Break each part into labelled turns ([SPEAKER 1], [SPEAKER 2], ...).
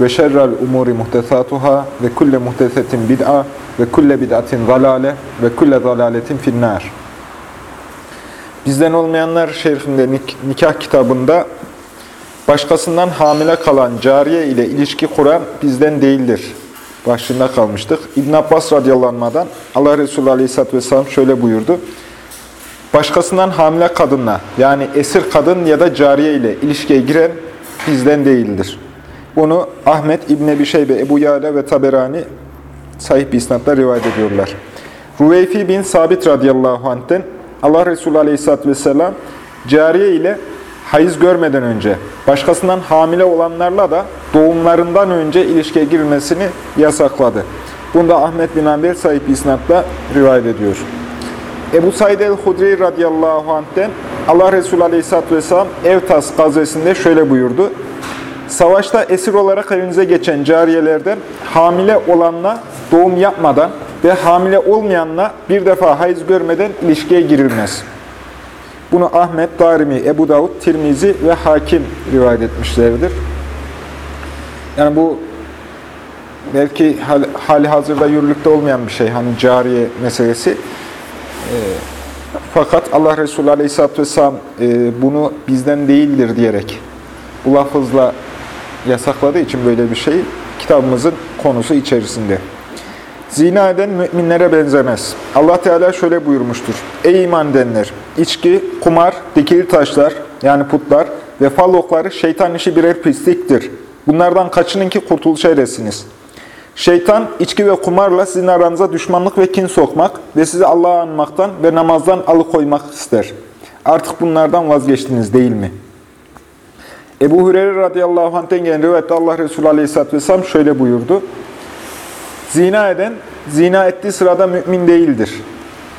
[SPEAKER 1] ve şerrel umuri muhtesatuhâ ve kulle muhtesetin bid'a ve kulle bid'atin zalale ve kulle zalaletin finnâr. Bizden olmayanlar şerhinde nikah kitabında başkasından hamile kalan cariye ile ilişki kuran bizden değildir. Başlığında kalmıştık. İbn Abbas radıyallahu Allah Resulü aleyhisselatü vesselam şöyle buyurdu. Başkasından hamile kadınla yani esir kadın ya da cariye ile ilişkiye giren bizden değildir. Bunu Ahmet İbn Ebi Şeybe, Ebu Yala ve Taberani sahip bir isnatla rivayet ediyorlar. Ruveyfi bin Sabit radıyallahu anh'ten Allah Resulü aleyhisselatü vesselam cariye ile hayız görmeden önce başkasından hamile olanlarla da doğumlarından önce ilişkiye girilmesini yasakladı. Bunda Ahmet bin Amber sahip isnatla rivayet ediyor. Ebu Said el-Hudri radıyallahu anh'ten Allah Resulü aleyhisselatü vesselam Evtas gazvesinde şöyle buyurdu. Savaşta esir olarak evinize geçen cariyelerden hamile olanla doğum yapmadan ve hamile olmayanla bir defa hayız görmeden ilişkiye girilmez. Bunu Ahmet, Darimi, Ebu Davud, Tirmizi ve Hakim rivayet etmişlerdir. Yani bu belki hali hazırda yürürlükte olmayan bir şey. Hani cariye meselesi. E, fakat Allah Resulü Aleyhisselatü Vesselam e, bunu bizden değildir diyerek bu lafızla yasakladığı için böyle bir şey kitabımızın konusu içerisinde. Zina eden müminlere benzemez. Allah Teala şöyle buyurmuştur. Ey iman edenler! İçki, kumar, dikili taşlar yani putlar ve fal okları şeytan işi birer pisliktir. Bunlardan kaçının ki kurtuluşa eresiniz. Şeytan içki ve kumarla sizin aranıza düşmanlık ve kin sokmak ve sizi Allah'a anmaktan ve namazdan alıkoymak ister. Artık bunlardan vazgeçtiniz değil mi?'' Ebu Hureyre radıyallahu anh'ten gelen rivayette Allah Resulü aleyhisselatü vesselam şöyle buyurdu. Zina eden, zina ettiği sırada mümin değildir.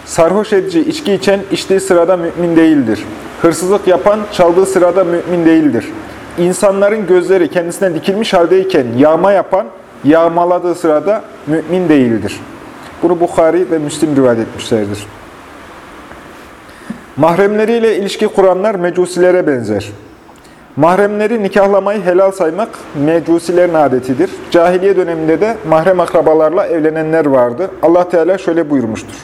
[SPEAKER 1] Sarhoş edici, içki içen, içtiği sırada mümin değildir. Hırsızlık yapan, çaldığı sırada mümin değildir. İnsanların gözleri kendisine dikilmiş haldeyken yağma yapan, yağmaladığı sırada mümin değildir. Bunu Bukhari ve Müslim rivayet etmişlerdir. Mahremleriyle ilişki kuranlar mecusilere benzer. Mahremleri nikahlamayı helal saymak mecusilerin adetidir. Cahiliye döneminde de mahrem akrabalarla evlenenler vardı. Allah Teala şöyle buyurmuştur.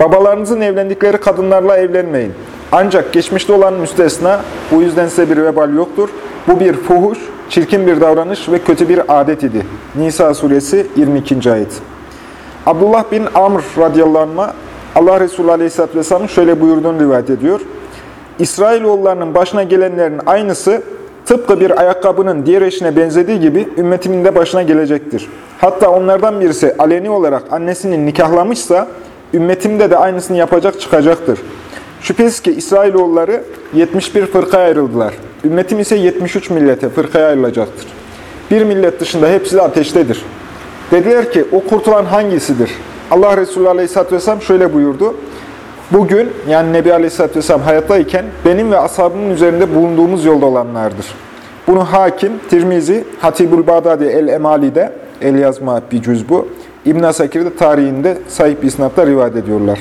[SPEAKER 1] Babalarınızın evlendikleri kadınlarla evlenmeyin. Ancak geçmişte olan müstesna, bu yüzden size bir vebal yoktur. Bu bir fuhuş, çirkin bir davranış ve kötü bir adet idi. Nisa suresi 22. ayet. Abdullah bin Amr radıyallahu anh, Allah Resulü aleyhisselatü vesselam şöyle buyurduğunu rivayet ediyor. İsrailoğullarının başına gelenlerin aynısı tıpkı bir ayakkabının diğer eşine benzediği gibi ümmetimin de başına gelecektir. Hatta onlardan birisi aleni olarak annesini nikahlamışsa ümmetimde de aynısını yapacak çıkacaktır. Şüphesiz ki İsrailoğulları 71 fırkaya ayrıldılar. Ümmetim ise 73 millete fırkaya ayrılacaktır. Bir millet dışında hepsi de ateştedir. Dediler ki o kurtulan hangisidir? Allah Resulü Aleyhisselatü Vesselam şöyle buyurdu. Bugün yani Nebi Aleyhisselatü Vesselam hayattayken benim ve ashabımın üzerinde bulunduğumuz yolda olanlardır. Bunu Hakim, Tirmizi, Hatibul Bağdadi El-Emali'de, el yazma bir cüz bu, İbn-i Asakir'de tarihinde sahip isnatla rivayet ediyorlar.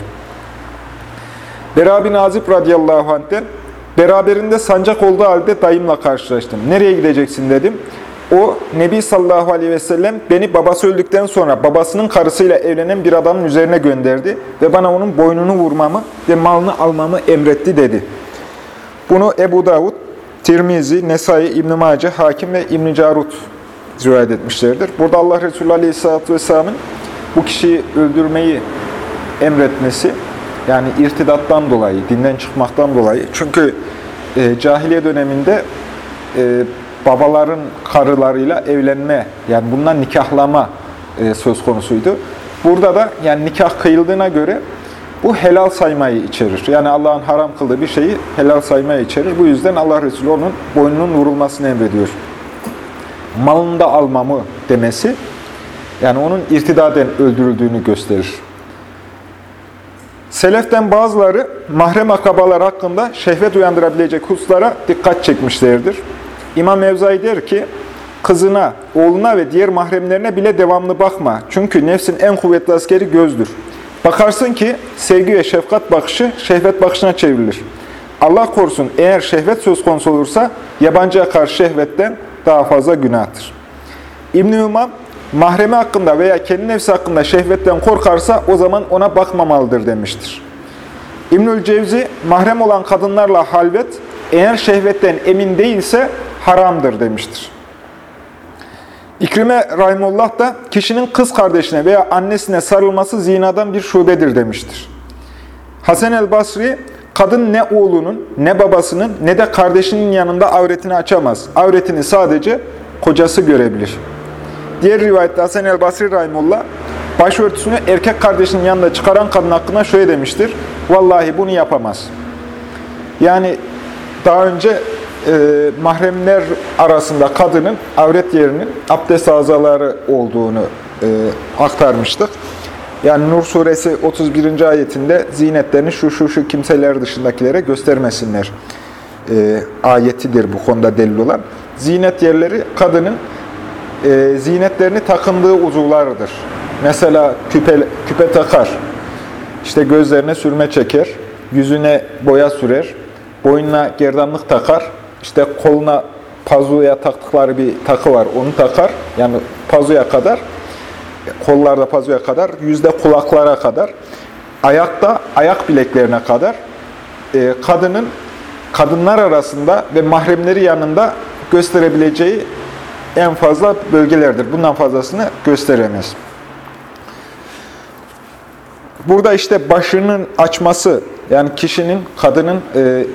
[SPEAKER 1] Bera bin Azib radıyallahu anh'ten, beraberinde sancak olduğu halde dayımla karşılaştım. Nereye gideceksin dedim. O, Nebi sallallahu aleyhi ve sellem beni babası öldükten sonra babasının karısıyla evlenen bir adamın üzerine gönderdi ve bana onun boynunu vurmamı ve malını almamı emretti dedi. Bunu Ebu Davud, Tirmizi, Nesai, İbn-i Mace, Hakim ve İbn-i Carut rivayet etmişlerdir. Burada Allah Resulü aleyhisselatü vesselamın bu kişiyi öldürmeyi emretmesi, yani irtidattan dolayı, dinden çıkmaktan dolayı. Çünkü e, cahiliye döneminde e, babaların karılarıyla evlenme, yani bundan nikahlama e, söz konusuydu. Burada da yani nikah kıyıldığına göre bu helal saymayı içerir. Yani Allah'ın haram kıldığı bir şeyi helal saymayı içerir. Bu yüzden Allah Resulü onun boynunun vurulmasını emrediyor. malını da almamı demesi, yani onun irtidaden öldürüldüğünü gösterir. Seleften bazıları mahrem akrabalar hakkında şehvet uyandırabilecek hususlara dikkat çekmişlerdir. İmam Mevzai der ki, kızına, oğluna ve diğer mahremlerine bile devamlı bakma. Çünkü nefsin en kuvvetli askeri gözdür. Bakarsın ki sevgi ve şefkat bakışı şehvet bakışına çevrilir. Allah korusun eğer şehvet söz konusu olursa yabancıya karşı şehvetten daha fazla günahtır. İbn-i Ümam, mahremi hakkında veya kendi nefsi hakkında şehvetten korkarsa o zaman ona bakmamalıdır demiştir. İbnül Cevzi, mahrem olan kadınlarla halvet, eğer şehvetten emin değilse haramdır demiştir. İkrime Rahimullah da kişinin kız kardeşine veya annesine sarılması zinadan bir şubedir demiştir. Hasan el Basri, kadın ne oğlunun, ne babasının, ne de kardeşinin yanında avretini açamaz. Avretini sadece kocası görebilir. Diğer rivayette Hasan el Basri Rahimullah, başörtüsünü erkek kardeşinin yanında çıkaran kadın hakkında şöyle demiştir. Vallahi bunu yapamaz. Yani daha önce e, mahremler arasında kadının avret yerinin abdest azaları olduğunu e, aktarmıştık. Yani Nur suresi 31. ayetinde zinetlerini şu şu şu kimseler dışındakilere göstermesinler e, ayetidir bu konuda delil olan. Zinet yerleri kadının e, zinetlerini takındığı uzuvlardır. Mesela küpe, küpe takar, işte gözlerine sürme çeker, yüzüne boya sürer, boynuna gerdanlık takar, işte koluna pazuya taktıkları bir takı var, onu takar. Yani pazuya kadar, kollarda pazuya kadar, yüzde kulaklara kadar, ayakta ayak bileklerine kadar e, kadının kadınlar arasında ve mahremleri yanında gösterebileceği en fazla bölgelerdir. Bundan fazlasını gösteremez. Burada işte başının açması, yani kişinin, kadının e,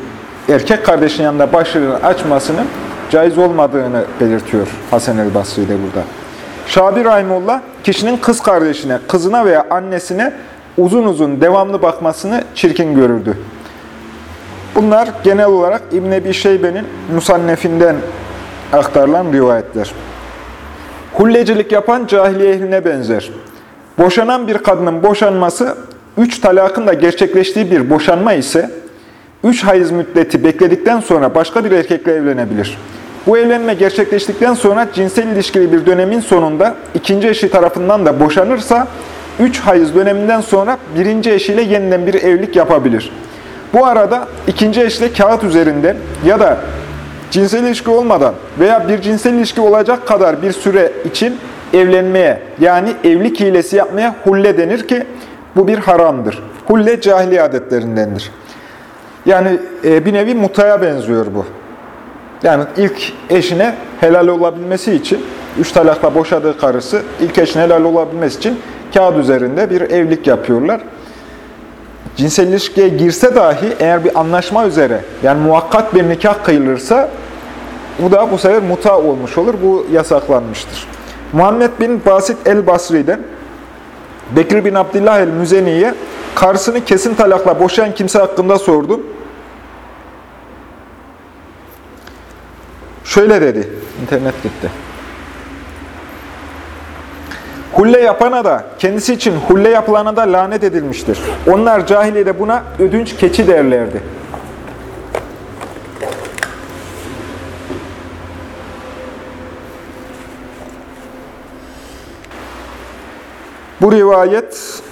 [SPEAKER 1] erkek kardeşinin yanında başını açmasının caiz olmadığını belirtiyor Hasan el Basri de burada. Şabi Rahimullah, kişinin kız kardeşine, kızına veya annesine uzun uzun devamlı bakmasını çirkin görürdü. Bunlar genel olarak İbn Ebi Şeybe'nin Musannefinden aktarılan rivayetler. Hullecilik yapan cahiliye ehline benzer. Boşanan bir kadının boşanması, üç talakın da gerçekleştiği bir boşanma ise, üç hayız müddeti bekledikten sonra başka bir erkekle evlenebilir. Bu evlenme gerçekleştikten sonra cinsel ilişkili bir dönemin sonunda ikinci eşi tarafından da boşanırsa, üç hayız döneminden sonra birinci eşiyle yeniden bir evlilik yapabilir. Bu arada ikinci eşle kağıt üzerinde ya da cinsel ilişki olmadan veya bir cinsel ilişki olacak kadar bir süre için evlenmeye yani evlilik hilesi yapmaya hulle denir ki bu bir haramdır. Hulle cahiliye adetlerindendir. Yani e, bir nevi mutaya benziyor bu. Yani ilk eşine helal olabilmesi için, üç talakla boşadığı karısı ilk eşine helal olabilmesi için kağıt üzerinde bir evlilik yapıyorlar. Cinsel ilişkiye girse dahi eğer bir anlaşma üzere, yani muhakkat bir nikah kıyılırsa bu da bu sefer muta olmuş olur. Bu yasaklanmıştır. Muhammed bin Basit el-Basri'den Bekir bin Abdullah el-Müzeni'ye karısını kesin talakla boşayan kimse hakkında sordu. Şöyle dedi, internet gitti. Hulle yapana da, kendisi için hulle yapılana da lanet edilmiştir. Onlar cahiliyede buna ödünç keçi derlerdi. Rivayet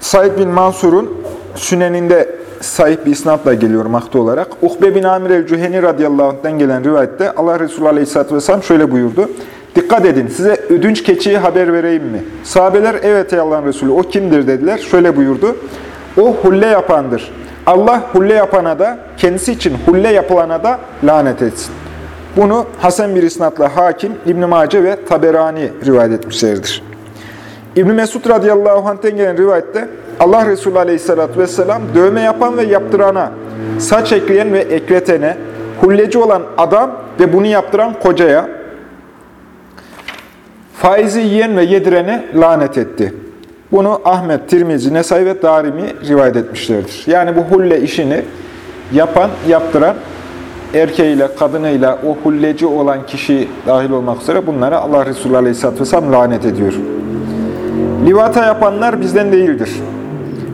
[SPEAKER 1] Said bin Mansur'un süneninde sahip bir isnatla geliyor maktu olarak. Ukbe bin Amir el-Cüheni radıyallahu anh'den gelen rivayette Allah Resulü aleyhisselatü vesselam şöyle buyurdu. Dikkat edin size ödünç keçiyi haber vereyim mi? Sahabeler evet ey Allah'ın Resulü o kimdir dediler. Şöyle buyurdu. O hulle yapandır. Allah hulle yapana da kendisi için hulle yapılana da lanet etsin. Bunu Hasan bir isnatla Hakim, İbn-i Mace ve Taberani rivayet etmişlerdir. İbn Mesud radıyallahu anh'ten gelen rivayette Allah Resulü aleyhissalatü vesselam dövme yapan ve yaptırana, saç ekleyen ve ekletene, hulleci olan adam ve bunu yaptıran kocaya, faizi yiyen ve yedirene lanet etti. Bunu Ahmet, Tirmizi, Nesai ve Darimi rivayet etmişlerdir. Yani bu hulle işini yapan, yaptıran erkeğiyle, kadınıyla, o hulleci olan kişi dahil olmak üzere bunlara Allah Resulü Aleyhisselatü Vesselam lanet ediyor. Livata yapanlar bizden değildir.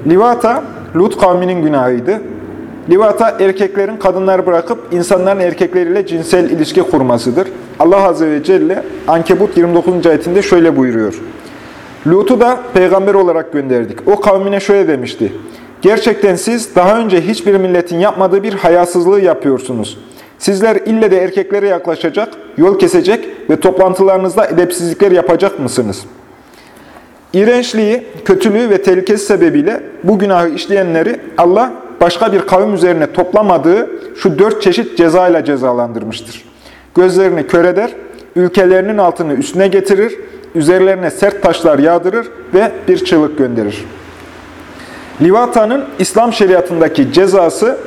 [SPEAKER 1] Livata, Lut kavminin günahıydı. Livata, erkeklerin kadınları bırakıp insanların erkekleriyle cinsel ilişki kurmasıdır. Allah Azze ve Celle Ankebut 29. ayetinde şöyle buyuruyor. Lut'u da peygamber olarak gönderdik. O kavmine şöyle demişti. Gerçekten siz daha önce hiçbir milletin yapmadığı bir hayasızlığı yapıyorsunuz. Sizler ille de erkeklere yaklaşacak, yol kesecek ve toplantılarınızda edepsizlikler yapacak mısınız? İğrençliği, kötülüğü ve tehlikesi sebebiyle bu günahı işleyenleri Allah başka bir kavim üzerine toplamadığı şu dört çeşit cezayla cezalandırmıştır. Gözlerini kör eder, ülkelerinin altını üstüne getirir, üzerlerine sert taşlar yağdırır ve bir çığlık gönderir. Livatanın İslam şeriatındaki cezası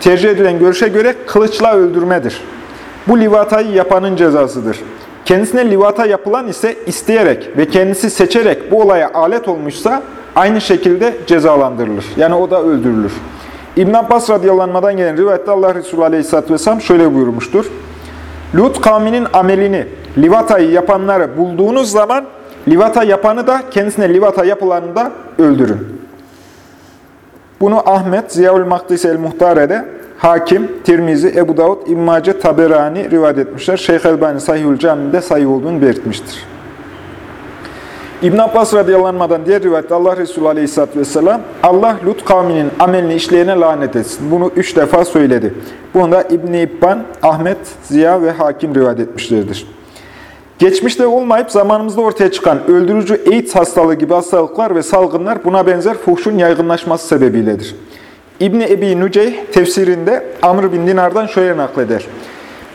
[SPEAKER 1] tercih edilen görüşe göre kılıçla öldürmedir. Bu livatayı yapanın cezasıdır. Kendisine livata yapılan ise isteyerek ve kendisi seçerek bu olaya alet olmuşsa aynı şekilde cezalandırılır. Yani o da öldürülür. İbn Abbas radıyallahu gelen rivayette Allah Resulü aleyhisselatü vesselam şöyle buyurmuştur. Lut kavminin amelini, livatayı yapanları bulduğunuz zaman livata yapanı da kendisine livata yapılanı da öldürün. Bunu Ahmet, Ziyaül Makdis el-Muhtare'de, Hakim, Tirmizi, Ebu Davud, İmmace, Taberani rivayet etmişler. Şeyh Elbani Sahihül Cami'de sayı olduğunu belirtmiştir. İbn Abbas radıyallahu diğer rivayette Allah Resulü aleyhisselatü vesselam Allah Lut kavminin amelini işleyene lanet etsin. Bunu üç defa söyledi. Bunu da İbn-i İbban, Ahmet, Ziya ve Hakim rivayet etmişlerdir. Geçmişte olmayıp zamanımızda ortaya çıkan öldürücü AIDS hastalığı gibi hastalıklar ve salgınlar buna benzer fuhşun yaygınlaşması sebebiyledir. İbni Ebi Nüceyh tefsirinde Amr bin Dinar'dan şöyle nakleder.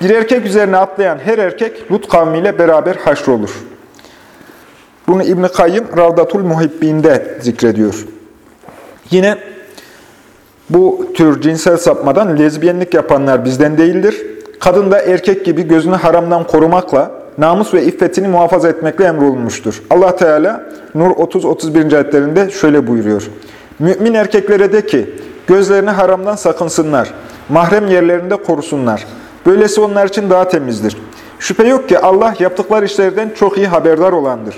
[SPEAKER 1] Bir erkek üzerine atlayan her erkek Lut kavmiyle beraber haşrolur. Bunu İbn-i Kayyım Ravdatul Muhibbin'de zikrediyor. Yine bu tür cinsel sapmadan lezbiyenlik yapanlar bizden değildir. Kadın da erkek gibi gözünü haramdan korumakla, namus ve iffetini muhafaza etmekle emrolunmuştur. Allah Teala Nur 30-31. ayetlerinde şöyle buyuruyor. Mümin erkeklere de ki, gözlerini haramdan sakınsınlar, mahrem yerlerinde korusunlar. Böylesi onlar için daha temizdir. Şüphe yok ki Allah yaptıkları işlerden çok iyi haberdar olandır.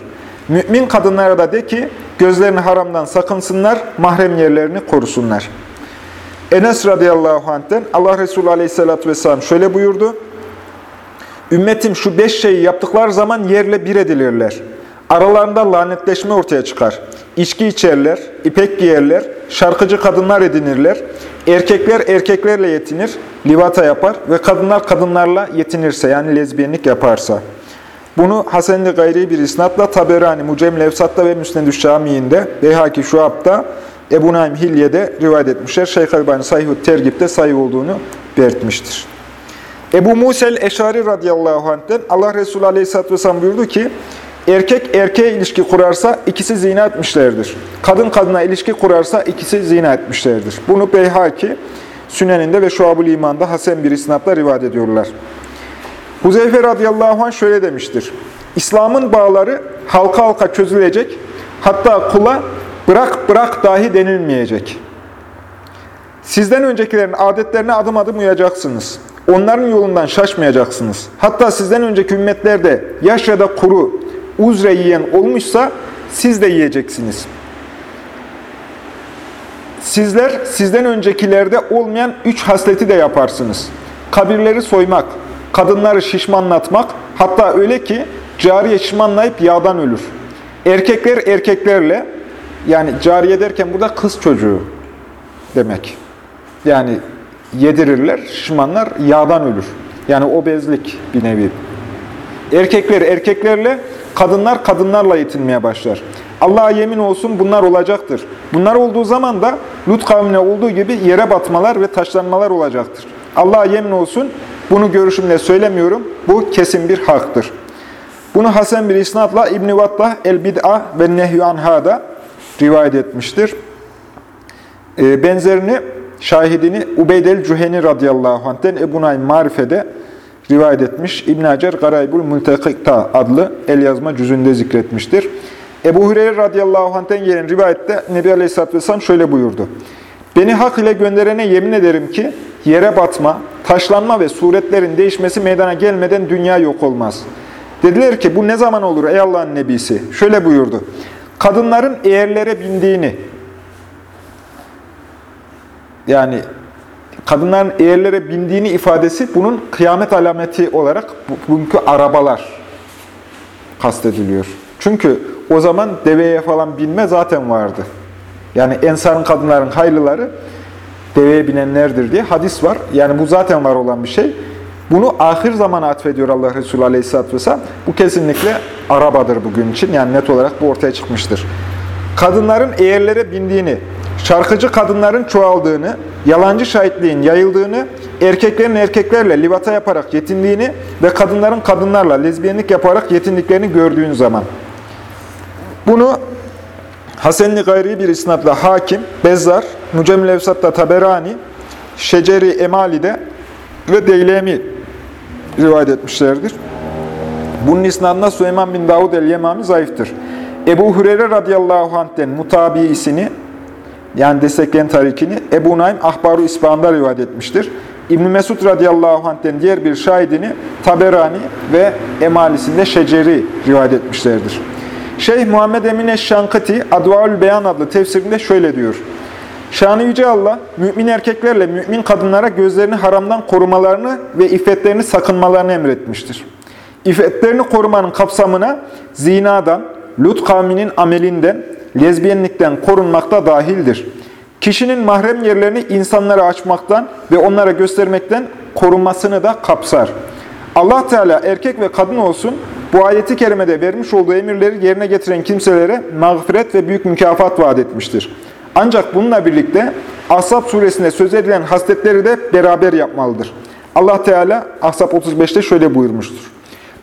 [SPEAKER 1] Mümin kadınlara da de ki, gözlerini haramdan sakınsınlar, mahrem yerlerini korusunlar. Enes radıyallahu anh'ten Allah Resulü aleyhissalatü vesselam şöyle buyurdu. Ümmetim şu beş şeyi yaptıkları zaman yerle bir edilirler. Aralarında lanetleşme ortaya çıkar. İçki içerler, ipek giyerler, şarkıcı kadınlar edinirler. Erkekler erkeklerle yetinir, livata yapar ve kadınlar kadınlarla yetinirse yani lezbiyenlik yaparsa. Bunu Hasenli gayri bir isnatla Taberani, Mucem Levsat'ta ve Müsned-ü Şami'inde, Beyhaki Şuab'da, Ebu Naim Hilye'de rivayet etmişler. Şeyh Albani Sahih-ü Tergib'de sayı olduğunu belirtmiştir. Ebu Musel Eşari radıyallahu anh'ten Allah Resulü aleyhisselatü vesselam buyurdu ki, erkek erkeğe ilişki kurarsa ikisi zina etmişlerdir. Kadın kadına ilişki kurarsa ikisi zina etmişlerdir. Bunu Beyhaki, Süneninde ve Şuab-ül İman'da Hasen bir isnatla rivayet ediyorlar. Huzeyfe radıyallahu anh şöyle demiştir. İslam'ın bağları halka halka çözülecek, hatta kula bırak bırak dahi denilmeyecek. Sizden öncekilerin adetlerine adım adım uyacaksınız. Onların yolundan şaşmayacaksınız. Hatta sizden önceki ümmetlerde yaş ya da kuru, uzre yiyen olmuşsa siz de yiyeceksiniz. Sizler sizden öncekilerde olmayan üç hasleti de yaparsınız. Kabirleri soymak, kadınları şişmanlatmak, hatta öyle ki cariye şişmanlayıp yağdan ölür. Erkekler erkeklerle, yani cariye derken burada kız çocuğu demek. Yani yedirirler, şişmanlar yağdan ölür. Yani obezlik bir nevi. Erkekler erkeklerle, kadınlar kadınlarla yetinmeye başlar. Allah'a yemin olsun bunlar olacaktır. Bunlar olduğu zaman da Lut kavmine olduğu gibi yere batmalar ve taşlanmalar olacaktır. Allah'a yemin olsun bunu görüşümle söylemiyorum. Bu kesin bir haktır. Bunu Hasan bir isnatla İbn-i Vatlah El-Bid'a ve Nehyü Anha'da rivayet etmiştir. E, benzerini, şahidini Ubeyd el-Cüheni radıyallahu anh'ten Ebu Naim Marife'de rivayet etmiş. İbn Hacer Garaybul Mültekikta adlı el yazma cüzünde zikretmiştir. Ebu Hureyre radıyallahu anh'ten gelen rivayette Nebi Aleyhisselatü Vesselam şöyle buyurdu. Beni hak ile gönderene yemin ederim ki yere batma, taşlanma ve suretlerin değişmesi meydana gelmeden dünya yok olmaz. Dediler ki bu ne zaman olur ey Allah'ın nebisi? Şöyle buyurdu. Kadınların eğerlere bindiğini, yani kadınların eğerlere bindiğini ifadesi bunun kıyamet alameti olarak bugünkü arabalar kastediliyor. Çünkü o zaman deveye falan binme zaten vardı. Yani ensarın kadınların haylıları deveye binenlerdir diye hadis var. Yani bu zaten var olan bir şey. Bunu ahir zamana atfediyor Allah Resulü Aleyhisselatü Vesselam. Bu kesinlikle arabadır bugün için. Yani net olarak bu ortaya çıkmıştır. Kadınların eğerlere bindiğini, şarkıcı kadınların çoğaldığını, yalancı şahitliğin yayıldığını, erkeklerin erkeklerle livata yaparak yetindiğini ve kadınların kadınlarla lezbiyenlik yaparak yetindiklerini gördüğün zaman. Bunu Hasenli gayri bir isnatla Hakim, Bezzar, Mücemmil Evsat'ta Taberani, Şeceri Emali'de ve Deylemi rivayet etmişlerdir. Bunun isnadında Süleyman bin Davud el-Yemami zayıftır. Ebu Hureyre radıyallahu anh'ten mutabiisini yani destekleyen tarikini Ebu Naim Ahbaru İspahan'da rivayet etmiştir. İbn Mesud radıyallahu anh'ten diğer bir şahidini Taberani ve Emalisinde Şeceri rivayet etmişlerdir. Şeyh Muhammed Emine Şankıti Advaül Beyan adlı tefsirinde şöyle diyor. Şanı Yüce Allah, mümin erkeklerle mümin kadınlara gözlerini haramdan korumalarını ve iffetlerini sakınmalarını emretmiştir. İffetlerini korumanın kapsamına zinadan, Lut kavminin amelinden, lezbiyenlikten korunmakta dahildir. Kişinin mahrem yerlerini insanlara açmaktan ve onlara göstermekten korunmasını da kapsar. Allah Teala erkek ve kadın olsun bu ayeti kerimede vermiş olduğu emirleri yerine getiren kimselere mağfiret ve büyük mükafat vaat etmiştir. Ancak bununla birlikte Ashab suresinde söz edilen hasletleri de beraber yapmalıdır. Allah Teala Ashab 35'te şöyle buyurmuştur.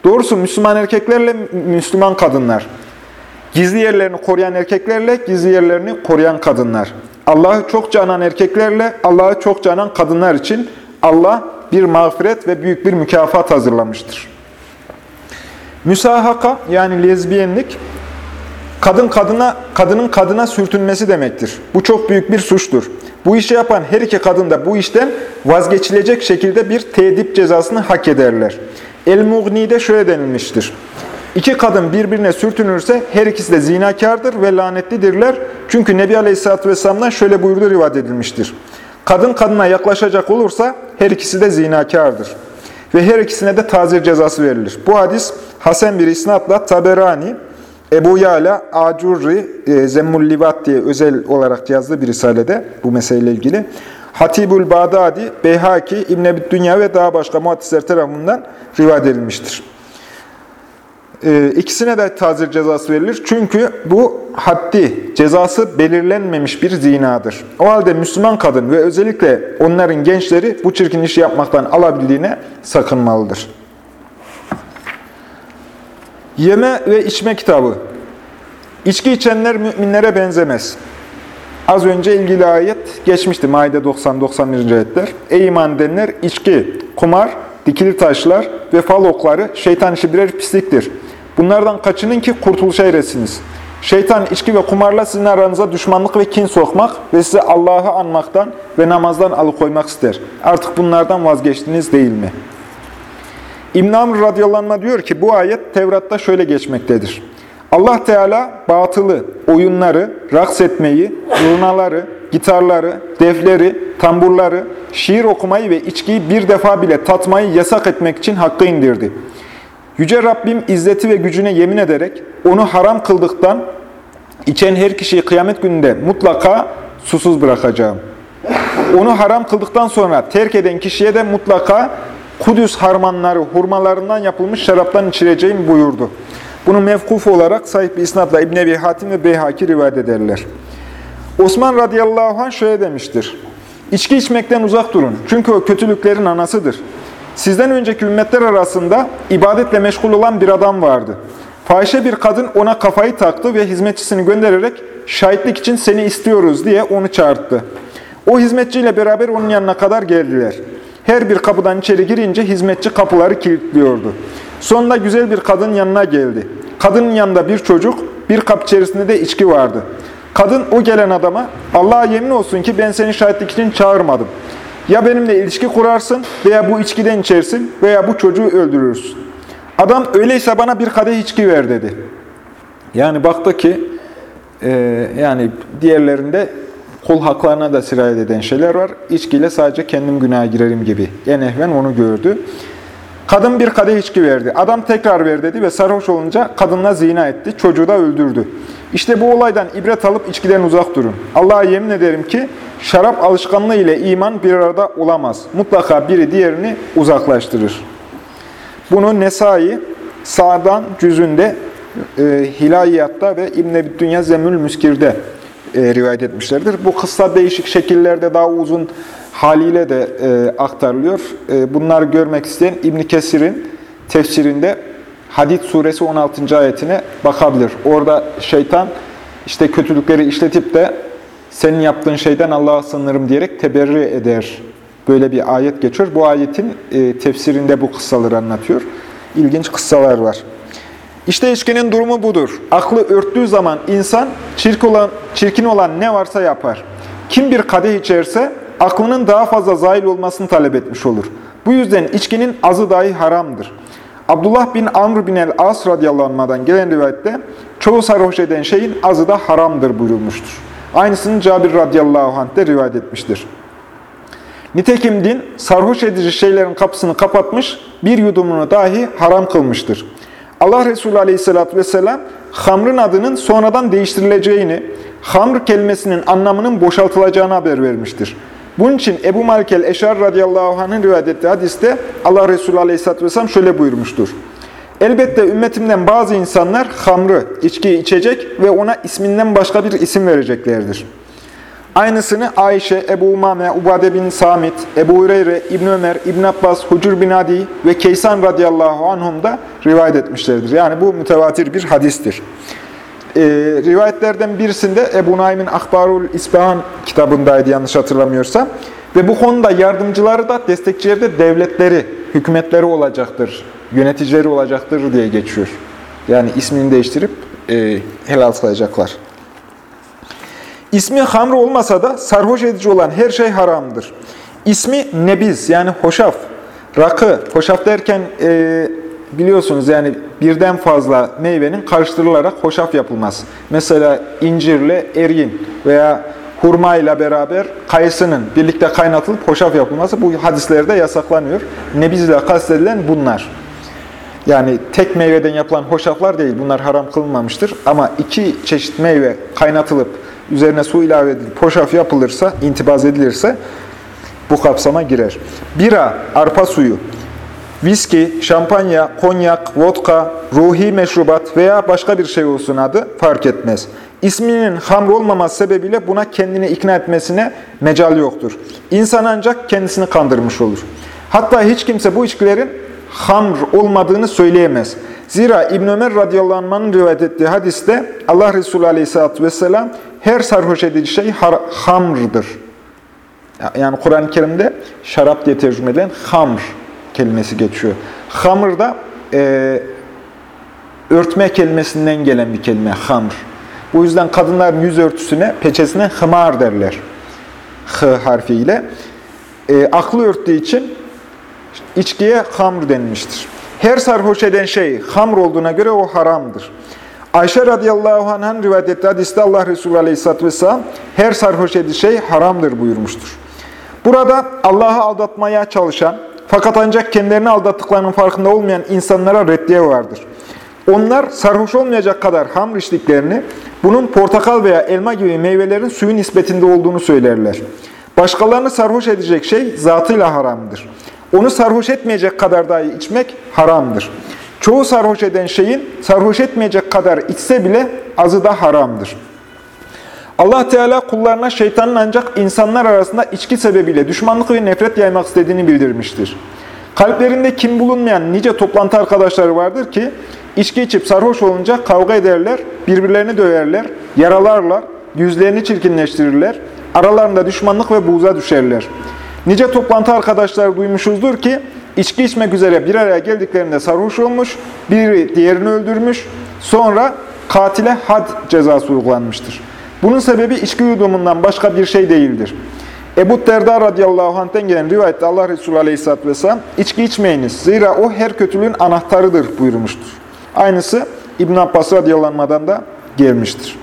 [SPEAKER 1] Doğrusu Müslüman erkeklerle Müslüman kadınlar, gizli yerlerini koruyan erkeklerle gizli yerlerini koruyan kadınlar, Allah'ı çok canan erkeklerle Allah'ı çok canan kadınlar için Allah bir mağfiret ve büyük bir mükafat hazırlamıştır. Müsahaka yani lezbiyenlik kadın kadına kadının kadına sürtünmesi demektir. Bu çok büyük bir suçtur. Bu işi yapan her iki kadın da bu işten vazgeçilecek şekilde bir tedip cezasını hak ederler. El-Mughni'de şöyle denilmiştir. İki kadın birbirine sürtünürse her ikisi de zinakardır ve lanetlidirler. Çünkü Nebi Aleyhisselatü Vesselam'dan şöyle buyurduğu rivayet edilmiştir. Kadın kadına yaklaşacak olursa her ikisi de zinakardır. Ve her ikisine de tazir cezası verilir. Bu hadis Hasan bir isnatla Taberani, Ebu Yala, Acurri, e, Zemmul Livat diye özel olarak yazdığı bir risalede bu meseleyle ilgili. Hatibül Bağdadi, Beyhaki, İbn Ebi Dünya ve daha başka muhaddisler tarafından rivayet edilmiştir. E, ikisine de tazir cezası verilir. Çünkü bu haddi, cezası belirlenmemiş bir zinadır. O halde Müslüman kadın ve özellikle onların gençleri bu çirkin işi yapmaktan alabildiğine sakınmalıdır. Yeme ve içme kitabı. İçki içenler müminlere benzemez. Az önce ilgili ayet geçmişti. Maide 90-91. ayetler. Ey iman edenler içki, kumar, dikili taşlar ve fal okları şeytan işi birer pisliktir. Bunlardan kaçının ki kurtuluşa eresiniz. Şeytan içki ve kumarla sizin aranıza düşmanlık ve kin sokmak ve sizi Allah'ı anmaktan ve namazdan alıkoymak ister. Artık bunlardan vazgeçtiniz değil mi? İbn Amr radıyallahu diyor ki bu ayet Tevrat'ta şöyle geçmektedir. Allah Teala batılı, oyunları, raks etmeyi, zurnaları, gitarları, defleri, tamburları, şiir okumayı ve içkiyi bir defa bile tatmayı yasak etmek için hakkı indirdi. Yüce Rabbim izzeti ve gücüne yemin ederek onu haram kıldıktan içen her kişiyi kıyamet gününde mutlaka susuz bırakacağım. Onu haram kıldıktan sonra terk eden kişiye de mutlaka Kudüs harmanları, hurmalarından yapılmış şaraptan içireceğim buyurdu. Bunu mevkuf olarak sahip bir isnatla İbn Ebi Hatim ve Beyhaki rivayet ederler. Osman radıyallahu anh şöyle demiştir. İçki içmekten uzak durun. Çünkü o kötülüklerin anasıdır. Sizden önceki ümmetler arasında ibadetle meşgul olan bir adam vardı. Fahişe bir kadın ona kafayı taktı ve hizmetçisini göndererek şahitlik için seni istiyoruz diye onu çağırdı. O hizmetçiyle beraber onun yanına kadar geldiler. Her bir kapıdan içeri girince hizmetçi kapıları kilitliyordu. Sonunda güzel bir kadın yanına geldi. Kadının yanında bir çocuk, bir kap içerisinde de içki vardı. Kadın o gelen adama, Allah'a yemin olsun ki ben seni şahitlik için çağırmadım. Ya benimle ilişki kurarsın veya bu içkiden içersin veya bu çocuğu öldürürsün. Adam öyleyse bana bir kadeh içki ver dedi. Yani baktı ki e, yani diğerlerinde kul haklarına da sirayet eden şeyler var. İçkiyle sadece kendim günaha girerim gibi. En ehven onu gördü. Kadın bir kadeh içki verdi. Adam tekrar ver dedi ve sarhoş olunca kadınla zina etti. Çocuğu da öldürdü. İşte bu olaydan ibret alıp içkiden uzak durun. Allah'a yemin ederim ki şarap alışkanlığı ile iman bir arada olamaz. Mutlaka biri diğerini uzaklaştırır. Bunu Nesai, Sa'dan cüzünde, e, Hilayiyatta ve İbn-i Dünya Zemül Müskir'de e, rivayet etmişlerdir. Bu kıssa değişik şekillerde daha uzun haliyle de e, aktarılıyor. E, bunları görmek isteyen İbn Kesir'in tefsirinde Hadid suresi 16. ayetine bakabilir. Orada şeytan işte kötülükleri işletip de senin yaptığın şeyden Allah'a sığınırım diyerek teberri eder. Böyle bir ayet geçiyor. Bu ayetin e, tefsirinde bu kıssaları anlatıyor. İlginç kıssalar var. İşte içkinin durumu budur. Aklı örttüğü zaman insan çirkin olan, çirkin olan ne varsa yapar. Kim bir kadeh içerse aklının daha fazla zahil olmasını talep etmiş olur. Bu yüzden içkinin azı dahi haramdır. Abdullah bin Amr bin el-As radıyallahu anh'dan gelen rivayette çoğu sarhoş eden şeyin azı da haramdır buyurulmuştur. Aynısını Cabir radıyallahu anh de rivayet etmiştir. Nitekim din sarhoş edici şeylerin kapısını kapatmış, bir yudumunu dahi haram kılmıştır. Allah Resulü aleyhissalatü vesselam hamrın adının sonradan değiştirileceğini, hamr kelimesinin anlamının boşaltılacağını haber vermiştir. Bunun için Ebu Malik el-Eşar radıyallahu anh'ın rivayet ettiği hadiste Allah Resulü aleyhissalatü vesselam şöyle buyurmuştur. Elbette ümmetimden bazı insanlar hamrı, içkiyi içecek ve ona isminden başka bir isim vereceklerdir. Aynısını Ayşe, Ebu Umame, Ubade bin Samit, Ebu Hureyre, İbn Ömer, İbn Abbas, Hucur bin Adi ve Keysan radıyallahu anhum da rivayet etmişlerdir. Yani bu mütevatir bir hadistir. Ee, rivayetlerden birisinde Ebu Naim'in Akbarul İsbahan kitabındaydı yanlış hatırlamıyorsam. Ve bu konuda yardımcıları da destekçileri de devletleri, hükümetleri olacaktır, yöneticileri olacaktır diye geçiyor. Yani ismini değiştirip e, helal sayacaklar. İsmi hamr olmasa da sarhoş edici olan her şey haramdır. İsmi nebiz yani hoşaf, rakı. Hoşaf derken e, biliyorsunuz yani birden fazla meyvenin karıştırılarak hoşaf yapılmaz. Mesela incirle ergin veya hurma ile beraber kayısının birlikte kaynatılıp hoşaf yapılması bu hadislerde yasaklanıyor. Nebizle kastedilen bunlar. Yani tek meyveden yapılan hoşaflar değil, bunlar haram kılınmamıştır. Ama iki çeşit meyve kaynatılıp üzerine su ilave edilip hoşaf yapılırsa, intibaz edilirse bu kapsama girer. Bira, arpa suyu, viski, şampanya, konyak, vodka, ruhi meşrubat veya başka bir şey olsun adı fark etmez. İsminin hamr olmaması sebebiyle buna kendini ikna etmesine mecal yoktur. İnsan ancak kendisini kandırmış olur. Hatta hiç kimse bu içkilerin hamr olmadığını söyleyemez. Zira İbn Ömer radıyallahu anh'ın rivayet ettiği hadiste Allah Resulü aleyhissalatü vesselam her sarhoş edici şey hamrdır. Yani Kur'an-ı Kerim'de şarap diye tercüme edilen hamr kelimesi geçiyor. Hamr da e, örtme kelimesinden gelen bir kelime, hamr. Bu yüzden kadınların yüz örtüsüne, peçesine hımar derler. H harfiyle. E, aklı örttüğü için içkiye hamr denmiştir. Her sarhoş eden şey hamr olduğuna göre o haramdır. Ayşe radıyallahu anh'ın rivayet ettiği hadiste Allah Resulü aleyhisselatü vesselam her sarhoş edici şey haramdır buyurmuştur. Burada Allah'ı aldatmaya çalışan fakat ancak kendilerini aldattıklarının farkında olmayan insanlara reddiye vardır. Onlar sarhoş olmayacak kadar hamr içtiklerini, bunun portakal veya elma gibi meyvelerin suyun nispetinde olduğunu söylerler. Başkalarını sarhoş edecek şey zatıyla haramdır. Onu sarhoş etmeyecek kadar dahi içmek haramdır. Çoğu sarhoş eden şeyin sarhoş etmeyecek kadar içse bile azı da haramdır. Allah Teala kullarına şeytanın ancak insanlar arasında içki sebebiyle düşmanlık ve nefret yaymak istediğini bildirmiştir. Kalplerinde kim bulunmayan nice toplantı arkadaşları vardır ki içki içip sarhoş olunca kavga ederler, birbirlerini döverler, yaralarlar, yüzlerini çirkinleştirirler, aralarında düşmanlık ve buğza düşerler. Nice toplantı arkadaşları duymuşuzdur ki içki içmek üzere bir araya geldiklerinde sarhoş olmuş, biri diğerini öldürmüş, sonra katile had cezası uygulanmıştır. Bunun sebebi içki yudumundan başka bir şey değildir. Ebu Derda radıyallahu anh'ten gelen rivayette Allah Resulü aleyhisselatü vesselam içki içmeyiniz. Zira o her kötülüğün anahtarıdır buyurmuştur. Aynısı İbn Abbas radıyallahu anh'dan da gelmiştir.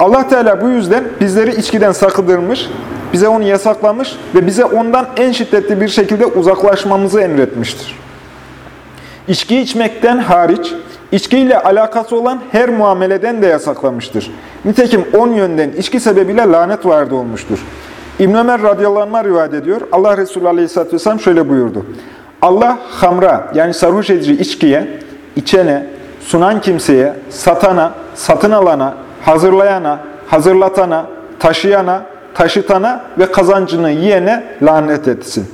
[SPEAKER 1] Allah Teala bu yüzden bizleri içkiden sakındırmış, bize onu yasaklamış ve bize ondan en şiddetli bir şekilde uzaklaşmamızı emretmiştir. İçki içmekten hariç, içkiyle alakası olan her muameleden de yasaklamıştır. Nitekim on yönden içki sebebiyle lanet vardı olmuştur. İbn Ömer radıyallahu anh rivayet ediyor. Allah Resulü aleyhisselatü vesselam şöyle buyurdu. Allah hamra yani sarhoş edici içkiye, içene, sunan kimseye, satana, satın alana, hazırlayana, hazırlatana, taşıyana, taşıtana ve kazancını yiyene lanet etsin.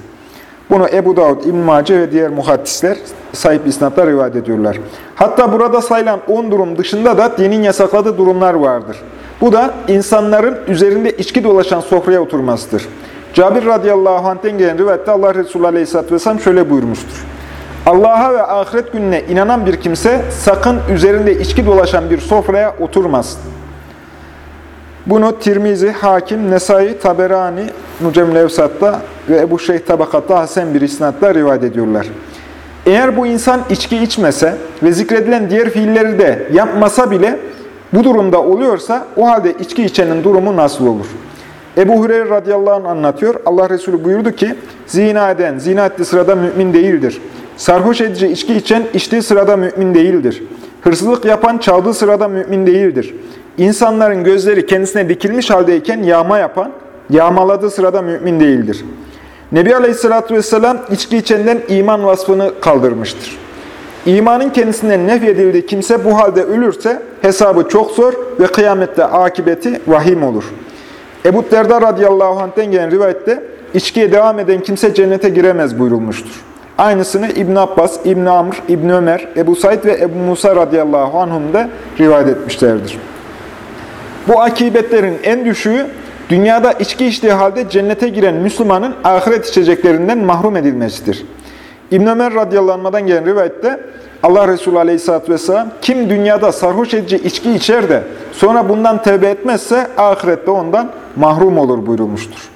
[SPEAKER 1] Bunu Ebu Davud, İbn Mace ve diğer muhaddisler sahip isnatlar rivayet ediyorlar. Hatta burada sayılan 10 durum dışında da dinin yasakladığı durumlar vardır. Bu da insanların üzerinde içki dolaşan sofraya oturmasıdır. Cabir radıyallahu anh'ten gelen rivayette Allah Resulü aleyhisselatü vesselam şöyle buyurmuştur. Allah'a ve ahiret gününe inanan bir kimse sakın üzerinde içki dolaşan bir sofraya oturmasın. Bunu Tirmizi, Hakim, Nesai, Taberani, Nucem Levsat'ta ve Ebu Şeyh Tabakat'ta Hasen bir isnatla rivayet ediyorlar. Eğer bu insan içki içmese ve zikredilen diğer fiilleri de yapmasa bile bu durumda oluyorsa o halde içki içenin durumu nasıl olur? Ebu Hureyre radıyallahu anh anlatıyor. Allah Resulü buyurdu ki, zina eden, zina ettiği sırada mümin değildir. Sarhoş edici içki içen içtiği sırada mümin değildir. Hırsızlık yapan çaldığı sırada mümin değildir. İnsanların gözleri kendisine dikilmiş haldeyken yağma yapan, yağmaladığı sırada mümin değildir. Nebi Aleyhisselatü Vesselam içki içenden iman vasfını kaldırmıştır. İmanın kendisinden nefyedildiği kimse bu halde ölürse hesabı çok zor ve kıyamette akibeti vahim olur. Ebu Derda radıyallahu anh'ten gelen rivayette içkiye devam eden kimse cennete giremez buyurulmuştur. Aynısını İbn Abbas, İbn Amr, İbn Ömer, Ebu Said ve Ebu Musa radıyallahu anhum da rivayet etmişlerdir. Bu akibetlerin en düşüğü dünyada içki içtiği halde cennete giren Müslümanın ahiret içeceklerinden mahrum edilmesidir. İbn Ömer radıyallahu gelen rivayette Allah Resulü aleyhissalatü vesselam kim dünyada sarhoş edici içki içer de sonra bundan tevbe etmezse ahirette ondan mahrum olur buyurulmuştur.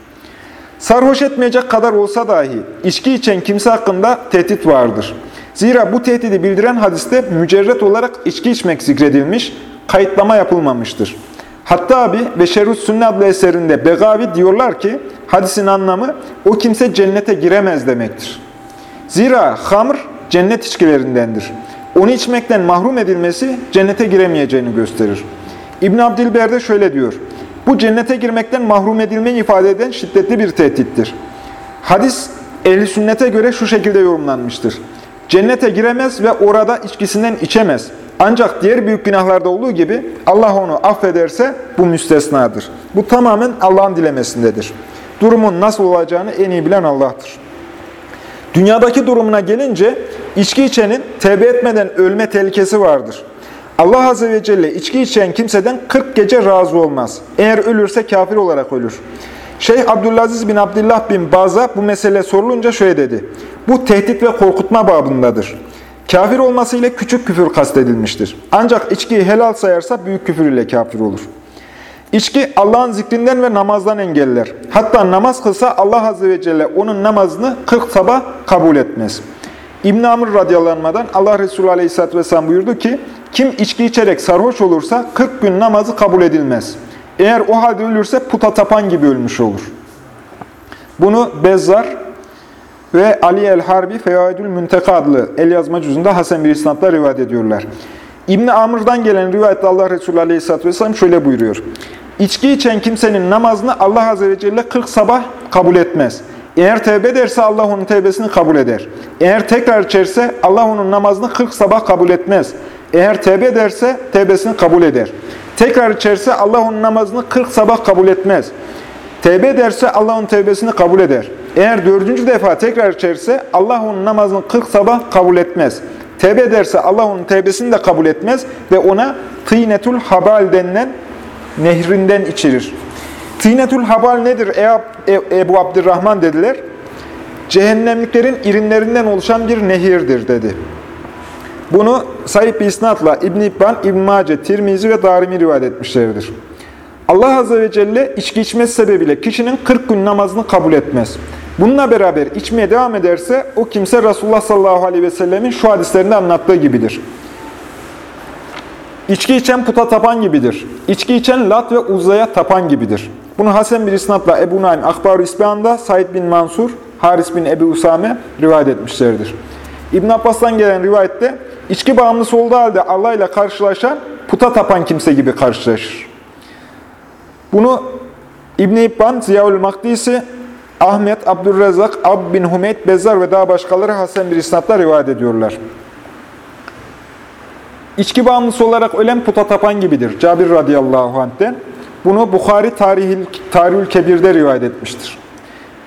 [SPEAKER 1] Sarhoş etmeyecek kadar olsa dahi içki içen kimse hakkında tehdit vardır. Zira bu tehdidi bildiren hadiste mücerret olarak içki içmek zikredilmiş, kayıtlama yapılmamıştır. Hatta abi ve Şerhus Sünne adlı eserinde Begavi diyorlar ki hadisin anlamı o kimse cennete giremez demektir. Zira hamr cennet içkilerindendir. Onu içmekten mahrum edilmesi cennete giremeyeceğini gösterir. İbn Abdilber de şöyle diyor. Bu cennete girmekten mahrum edilmeyi ifade eden şiddetli bir tehdittir. Hadis ehli sünnete göre şu şekilde yorumlanmıştır. Cennete giremez ve orada içkisinden içemez. Ancak diğer büyük günahlarda olduğu gibi Allah onu affederse bu müstesnadır. Bu tamamen Allah'ın dilemesindedir. Durumun nasıl olacağını en iyi bilen Allah'tır. Dünyadaki durumuna gelince içki içenin tevbe etmeden ölme tehlikesi vardır. Allah Azze ve Celle içki içen kimseden 40 gece razı olmaz. Eğer ölürse kafir olarak ölür. Şeyh Abdülaziz bin Abdullah bin Baza bu mesele sorulunca şöyle dedi. Bu tehdit ve korkutma babındadır. Kafir olmasıyla küçük küfür kastedilmiştir. Ancak içkiyi helal sayarsa büyük küfür ile kafir olur. İçki Allah'ın zikrinden ve namazdan engeller. Hatta namaz kılsa Allah Azze ve Celle onun namazını 40 sabah kabul etmez. İbn Amr radyalanmadan Allah Resulü Aleyhisselatü Vesselam buyurdu ki, kim içki içerek sarhoş olursa 40 gün namazı kabul edilmez. Eğer o halde ölürse puta tapan gibi ölmüş olur. Bunu Bezzar ve Ali el-Harbi Feyaidül Münteka adlı el yazma cüzünde Hasan bir isnatla rivayet ediyorlar. İbni Amr'dan gelen rivayette Allah Resulü Aleyhisselatü Vesselam şöyle buyuruyor. İçki içen kimsenin namazını Allah Azze ve Celle 40 sabah kabul etmez. Eğer tevbe ederse Allah onun tevbesini kabul eder. Eğer tekrar içerse Allah onun namazını 40 sabah kabul etmez. Eğer tevbe ederse tevbesini kabul eder. Tekrar içerse Allah onun namazını 40 sabah kabul etmez. Tevbe ederse Allah onun tevbesini kabul eder. Eğer dördüncü defa tekrar içerse Allah onun namazını 40 sabah kabul etmez. Tevbe ederse Allah onun tevbesini de kabul etmez ve ona tînetul habal denilen nehrinden içirir. Tînetul habal nedir e, Ebu Abdurrahman dediler. Cehennemliklerin irinlerinden oluşan bir nehirdir dedi. Bunu sahip isnatla İbn-i İbban, İbn Mace, Tirmizi ve Darimi rivayet etmişlerdir. Allah Azze ve Celle içki içmesi sebebiyle kişinin 40 gün namazını kabul etmez. Bununla beraber içmeye devam ederse o kimse Resulullah sallallahu aleyhi ve sellemin şu hadislerinde anlattığı gibidir. İçki içen puta tapan gibidir. İçki içen Lat ve Uzza'ya tapan gibidir. Bunu Hasan bir isnatla Ebu Naim Akbar-ı İsbehan'da Said bin Mansur, Haris bin Ebi Usame rivayet etmişlerdir. İbn Abbas'tan gelen rivayette içki bağımlısı olduğu halde Allah ile karşılaşan puta tapan kimse gibi karşılaşır. Bunu İbn-i İbban, Ziyaül Makdisi, Ahmet, Abdurrezzak, Ab bin Humeyd, Bezzar ve daha başkaları Hasan bir isnatla rivayet ediyorlar. İçki bağımlısı olarak ölen puta tapan gibidir. Cabir radıyallahu anh'ten. Bunu Bukhari Tarihül, Tarihül Kebir'de rivayet etmiştir.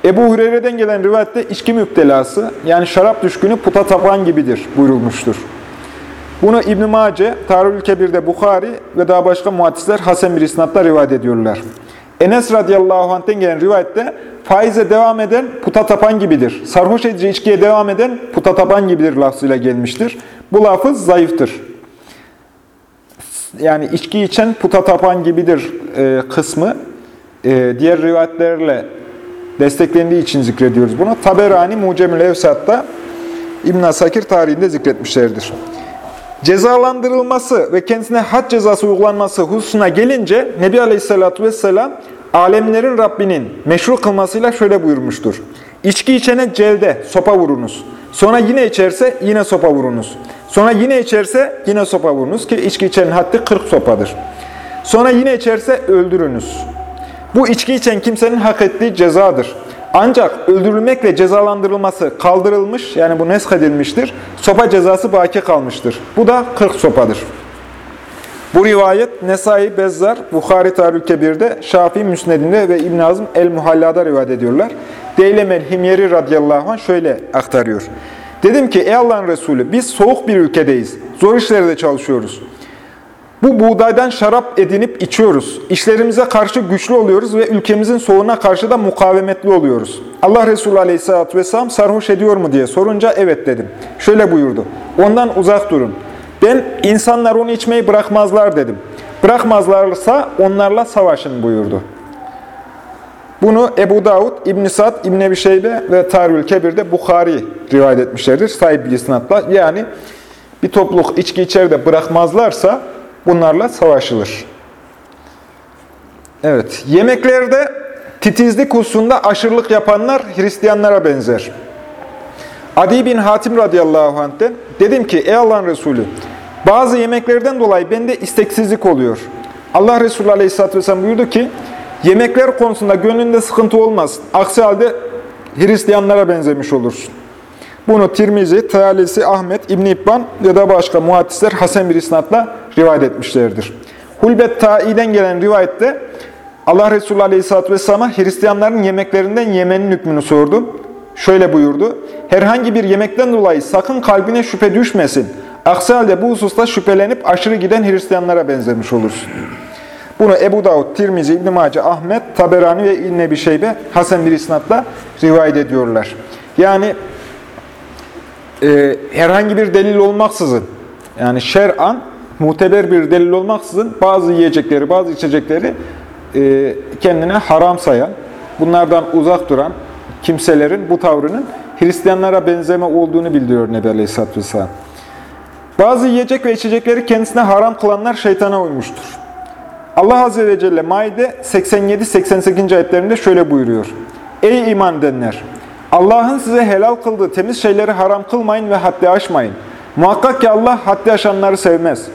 [SPEAKER 1] Ebu Hureyre'den gelen rivayette içki müptelası, yani şarap düşkünü puta tapan gibidir buyurulmuştur. Bunu İbn-i Mace, Tarihül Kebir'de Bukhari ve daha başka muhaddisler Hasan bir isnatla rivayet ediyorlar. Enes radıyallahu anh'ten gelen rivayette faize devam eden puta tapan gibidir. Sarhoş edici içkiye devam eden puta tapan gibidir lafzıyla gelmiştir. Bu lafız zayıftır yani içki içen puta tapan gibidir e, kısmı e, diğer rivayetlerle desteklendiği için zikrediyoruz bunu. Taberani Mucemül Evsat'ta İbn Asakir tarihinde zikretmişlerdir. Cezalandırılması ve kendisine had cezası uygulanması hususuna gelince Nebi Aleyhisselatü Vesselam alemlerin Rabbinin meşru kılmasıyla şöyle buyurmuştur. İçki içene celde sopa vurunuz. Sonra yine içerse yine sopa vurunuz. Sonra yine içerse yine sopa vurunuz ki içki içenin haddi 40 sopadır. Sonra yine içerse öldürünüz. Bu içki içen kimsenin hak ettiği cezadır. Ancak öldürülmekle cezalandırılması kaldırılmış, yani bu nesk edilmiştir. Sopa cezası baki kalmıştır. Bu da 40 sopadır. Bu rivayet Nesai, Bezzar, Bukhari Tarih Kebir'de, Şafii Müsned'inde ve İbn Azm El-Muhalla'da rivayet ediyorlar. Deylemel Himyeri radıyallahu anh şöyle aktarıyor. Dedim ki ey Allah'ın Resulü biz soğuk bir ülkedeyiz. Zor işlerde çalışıyoruz. Bu buğdaydan şarap edinip içiyoruz. İşlerimize karşı güçlü oluyoruz ve ülkemizin soğuğuna karşı da mukavemetli oluyoruz. Allah Resulü Aleyhisselatü Vesselam sarhoş ediyor mu diye sorunca evet dedim. Şöyle buyurdu. Ondan uzak durun. Ben insanlar onu içmeyi bırakmazlar dedim. Bırakmazlarsa onlarla savaşın buyurdu. Bunu Ebu Davud, İbn-i Sad, İbn-i Ebi Şeybe ve Tarihül Kebir'de Bukhari rivayet etmişlerdir. Sahip bir isnatla. Yani bir topluluk içki içer de bırakmazlarsa bunlarla savaşılır. Evet, yemeklerde titizlik hususunda aşırılık yapanlar Hristiyanlara benzer. Adi bin Hatim radıyallahu anh'ten dedim ki ey Allah'ın Resulü bazı yemeklerden dolayı bende isteksizlik oluyor. Allah Resulü aleyhisselatü vesselam buyurdu ki Yemekler konusunda gönlünde sıkıntı olmaz. Aksi halde Hristiyanlara benzemiş olursun. Bunu Tirmizi, Tayalisi, Ahmet, İbn İbban ya da başka muhaddisler Hasan bir isnatla rivayet etmişlerdir. Hulbet Ta'i'den gelen rivayette Allah Resulü Aleyhisselatü Vesselam'a Hristiyanların yemeklerinden yemenin hükmünü sordu. Şöyle buyurdu. Herhangi bir yemekten dolayı sakın kalbine şüphe düşmesin. Aksi halde bu hususta şüphelenip aşırı giden Hristiyanlara benzemiş olursun. Bunu Ebu Davud, Tirmizi, İbn-i Mace, Ahmet, Taberani ve İlne bir şeybe Hasan bir isnatla rivayet ediyorlar. Yani e, herhangi bir delil olmaksızın, yani şer'an muteber bir delil olmaksızın bazı yiyecekleri, bazı içecekleri e, kendine haram sayan, bunlardan uzak duran kimselerin bu tavrının Hristiyanlara benzeme olduğunu bildiriyor Nebi Aleyhisselatü Vesselam. Bazı yiyecek ve içecekleri kendisine haram kılanlar şeytana uymuştur. Allah Azze ve Celle Maide 87-88. ayetlerinde şöyle buyuruyor. Ey iman edenler! Allah'ın size helal kıldığı temiz şeyleri haram kılmayın ve haddi aşmayın. Muhakkak ki Allah haddi aşanları sevmez.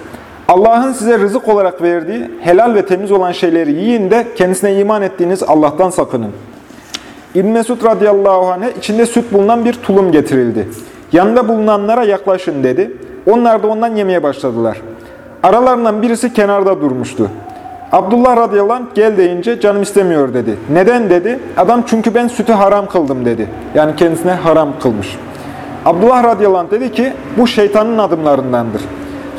[SPEAKER 1] Allah'ın size rızık olarak verdiği helal ve temiz olan şeyleri yiyin de kendisine iman ettiğiniz Allah'tan sakının. İbn Mesud radıyallahu anh'e içinde süt bulunan bir tulum getirildi. Yanında bulunanlara yaklaşın dedi. Onlar da ondan yemeye başladılar. Aralarından birisi kenarda durmuştu. Abdullah radıyallahu anh gel deyince canım istemiyor dedi. Neden dedi? Adam çünkü ben sütü haram kıldım dedi. Yani kendisine haram kılmış. Abdullah radıyallahu anh dedi ki bu şeytanın adımlarındandır.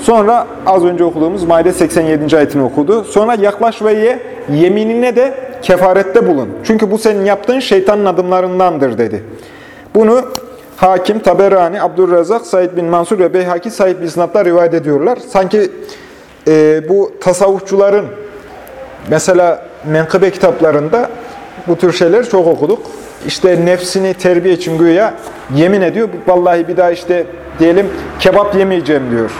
[SPEAKER 1] Sonra az önce okuduğumuz Maide 87. ayetini okudu. Sonra yaklaş ve ye, yeminine de kefarette bulun. Çünkü bu senin yaptığın şeytanın adımlarındandır dedi. Bunu Hakim, Taberani, Abdurrazak, Said bin Mansur ve Beyhaki sahip isnatlar rivayet ediyorlar. Sanki e, bu tasavvufçuların mesela menkıbe kitaplarında bu tür şeyler çok okuduk. İşte nefsini terbiye için güya yemin ediyor. Vallahi bir daha işte diyelim kebap yemeyeceğim diyor.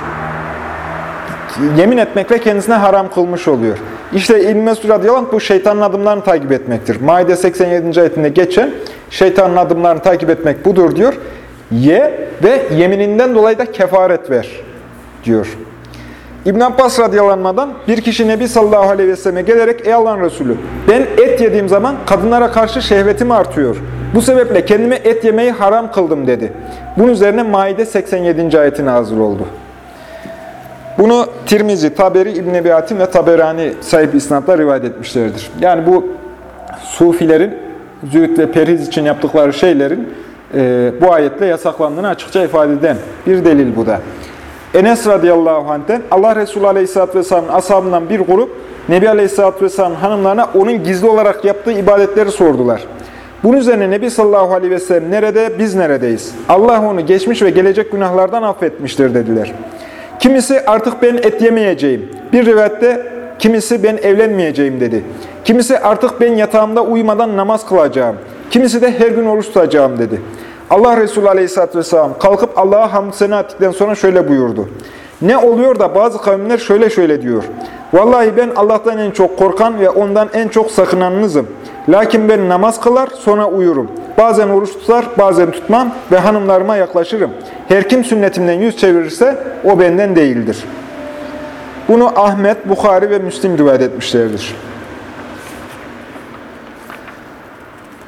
[SPEAKER 1] Yemin etmekle kendisine haram kılmış oluyor. İşte İbn Mesud radıyallahu bu şeytanın adımlarını takip etmektir. Maide 87. ayetinde geçen şeytanın adımlarını takip etmek budur diyor. Ye ve yemininden dolayı da kefaret ver diyor. İbn Abbas radıyallahu bir kişi Nebi sallallahu aleyhi ve selleme gelerek ey Allah'ın Resulü ben et yediğim zaman kadınlara karşı şehvetim artıyor. Bu sebeple kendime et yemeyi haram kıldım dedi. Bunun üzerine Maide 87. ayetin nazil oldu. Bunu Tirmizi, Taberi, İbn-i Ebi Hatim ve Taberani sahip isnatla rivayet etmişlerdir. Yani bu Sufilerin zühd ve perhiz için yaptıkları şeylerin e, bu ayetle yasaklandığını açıkça ifade eden bir delil bu da. Enes radıyallahu anh'ten Allah Resulü aleyhisselatü vesselamın ashabından bir grup Nebi aleyhisselatü vesselamın hanımlarına onun gizli olarak yaptığı ibadetleri sordular. Bunun üzerine Nebi sallallahu aleyhi ve sellem nerede, biz neredeyiz? Allah onu geçmiş ve gelecek günahlardan affetmiştir dediler. Kimisi artık ben et yemeyeceğim. Bir rivayette kimisi ben evlenmeyeceğim dedi. Kimisi artık ben yatağımda uyumadan namaz kılacağım. Kimisi de her gün oruç tutacağım dedi. Allah Resulü Aleyhisselatü Vesselam kalkıp Allah'a hamd sena ettikten sonra şöyle buyurdu. Ne oluyor da bazı kavimler şöyle şöyle diyor. Vallahi ben Allah'tan en çok korkan ve ondan en çok sakınanınızım. Lakin ben namaz kılar sonra uyurum. Bazen oruç tutar, bazen tutmam ve hanımlarıma yaklaşırım. Her kim sünnetimden yüz çevirirse o benden değildir. Bunu Ahmet, Bukhari ve Müslim rivayet etmişlerdir.